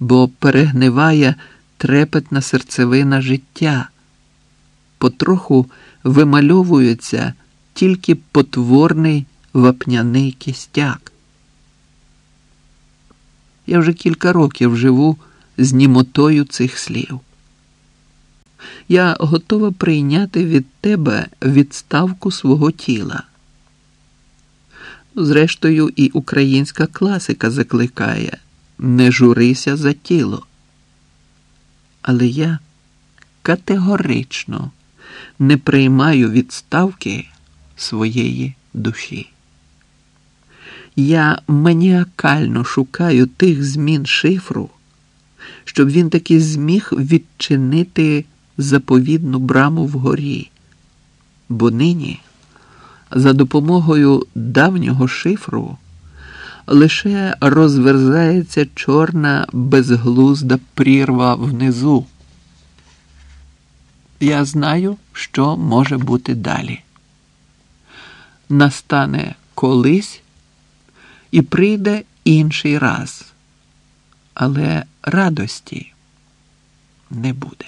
бо перегниває трепетна серцевина життя, потроху вимальовується тільки потворний вапняний кістяк. Я вже кілька років живу з німотою цих слів. Я готова прийняти від тебе відставку свого тіла. Зрештою, і українська класика закликає не журися за тіло. Але я категорично не приймаю відставки своєї душі. Я маніакально шукаю тих змін шифру, щоб він таки зміг відчинити заповідну браму вгорі, бо нині за допомогою давнього шифру лише розверзається чорна безглузда прірва внизу. Я знаю, що може бути далі. Настане колись і прийде інший раз, але радості не буде.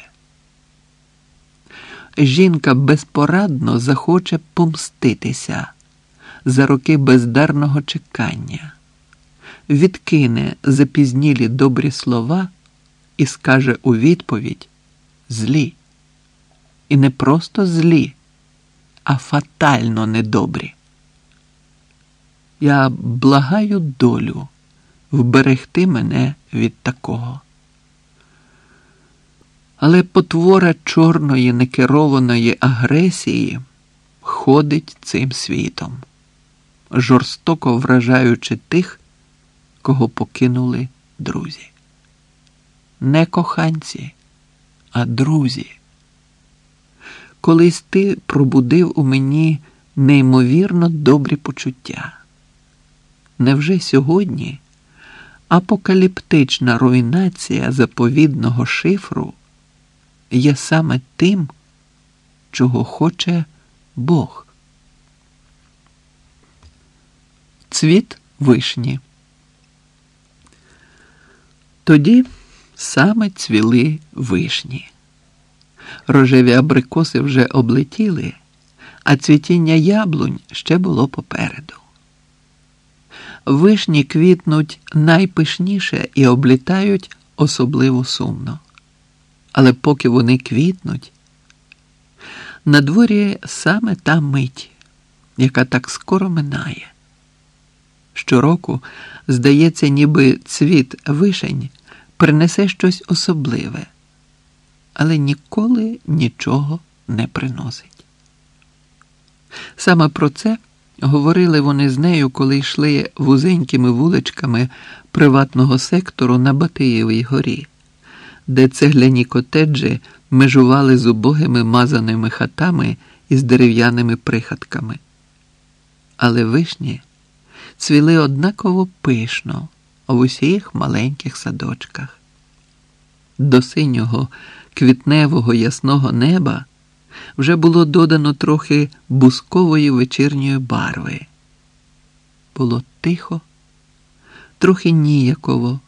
Жінка безпорадно захоче помститися за роки бездарного чекання, відкине запізнілі добрі слова і скаже у відповідь злі. І не просто злі, а фатально недобрі. Я благаю долю вберегти мене від такого. Але потвора чорної некерованої агресії ходить цим світом, жорстоко вражаючи тих, кого покинули друзі. Не коханці, а друзі. Колись ти пробудив у мені неймовірно добрі почуття. Невже сьогодні апокаліптична руйнація заповідного шифру є саме тим, чого хоче Бог? Цвіт вишні. Тоді саме цвіли вишні. Рожеві абрикоси вже облетіли, а цвітіння яблунь ще було попереду. Вишні квітнуть найпишніше і облітають особливо сумно. Але поки вони квітнуть, на дворі саме та мить, яка так скоро минає. Щороку, здається, ніби цвіт вишень принесе щось особливе, але ніколи нічого не приносить. Саме про це говорили вони з нею, коли йшли вузенькими вуличками приватного сектору на Батиєвій горі, де цегляні котеджі межували з убогими мазаними хатами із дерев'яними прихатками. Але вишні цвіли однаково пишно в усіх маленьких садочках. До синього квітневого ясного неба вже було додано трохи бускової вечірньої барви. Було тихо, трохи ніяково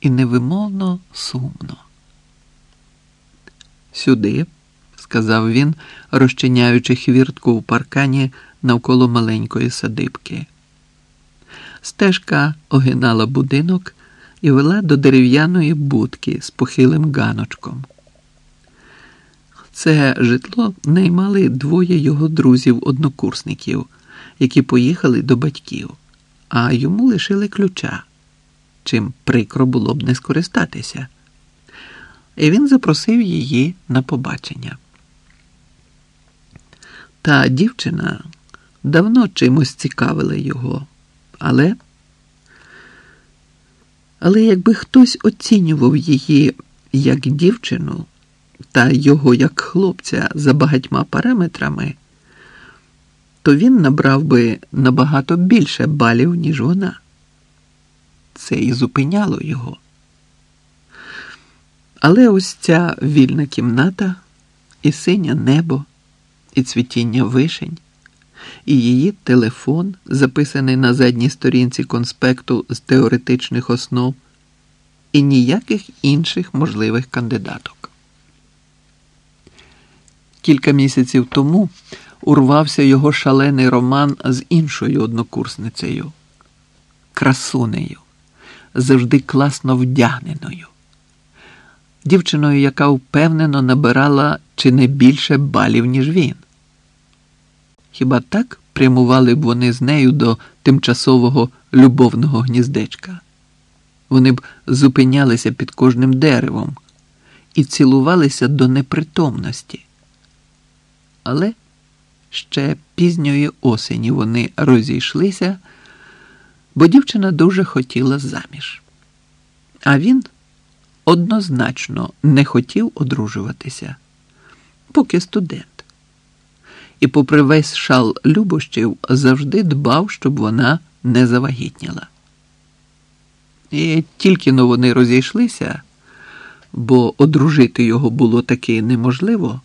і невимовно сумно. Сюди, сказав він, розчиняючи хвіртку в паркані навколо маленької садибки. Стежка огинала будинок і вела до дерев'яної будки з похилим ганочком. Це житло наймали двоє його друзів-однокурсників, які поїхали до батьків, а йому лишили ключа, чим прикро було б не скористатися. І він запросив її на побачення. Та дівчина давно чимось цікавила його, але але якби хтось оцінював її як дівчину та його як хлопця за багатьма параметрами, то він набрав би набагато більше балів, ніж вона. Це і зупиняло його. Але ось ця вільна кімната, і синє небо, і цвітіння вишень, і її телефон, записаний на задній сторінці конспекту з теоретичних основ і ніяких інших можливих кандидаток. Кілька місяців тому урвався його шалений роман з іншою однокурсницею, красунею, завжди класно вдягненою, дівчиною, яка впевнено набирала чи не більше балів, ніж він. Хіба так прямували б вони з нею до тимчасового любовного гніздечка? Вони б зупинялися під кожним деревом і цілувалися до непритомності. Але ще пізньої осені вони розійшлися, бо дівчина дуже хотіла заміж. А він однозначно не хотів одружуватися, поки студент. І, попри весь шал любощів, завжди дбав, щоб вона не завагітніла. І тільки но вони розійшлися, бо одружити його було таки неможливо.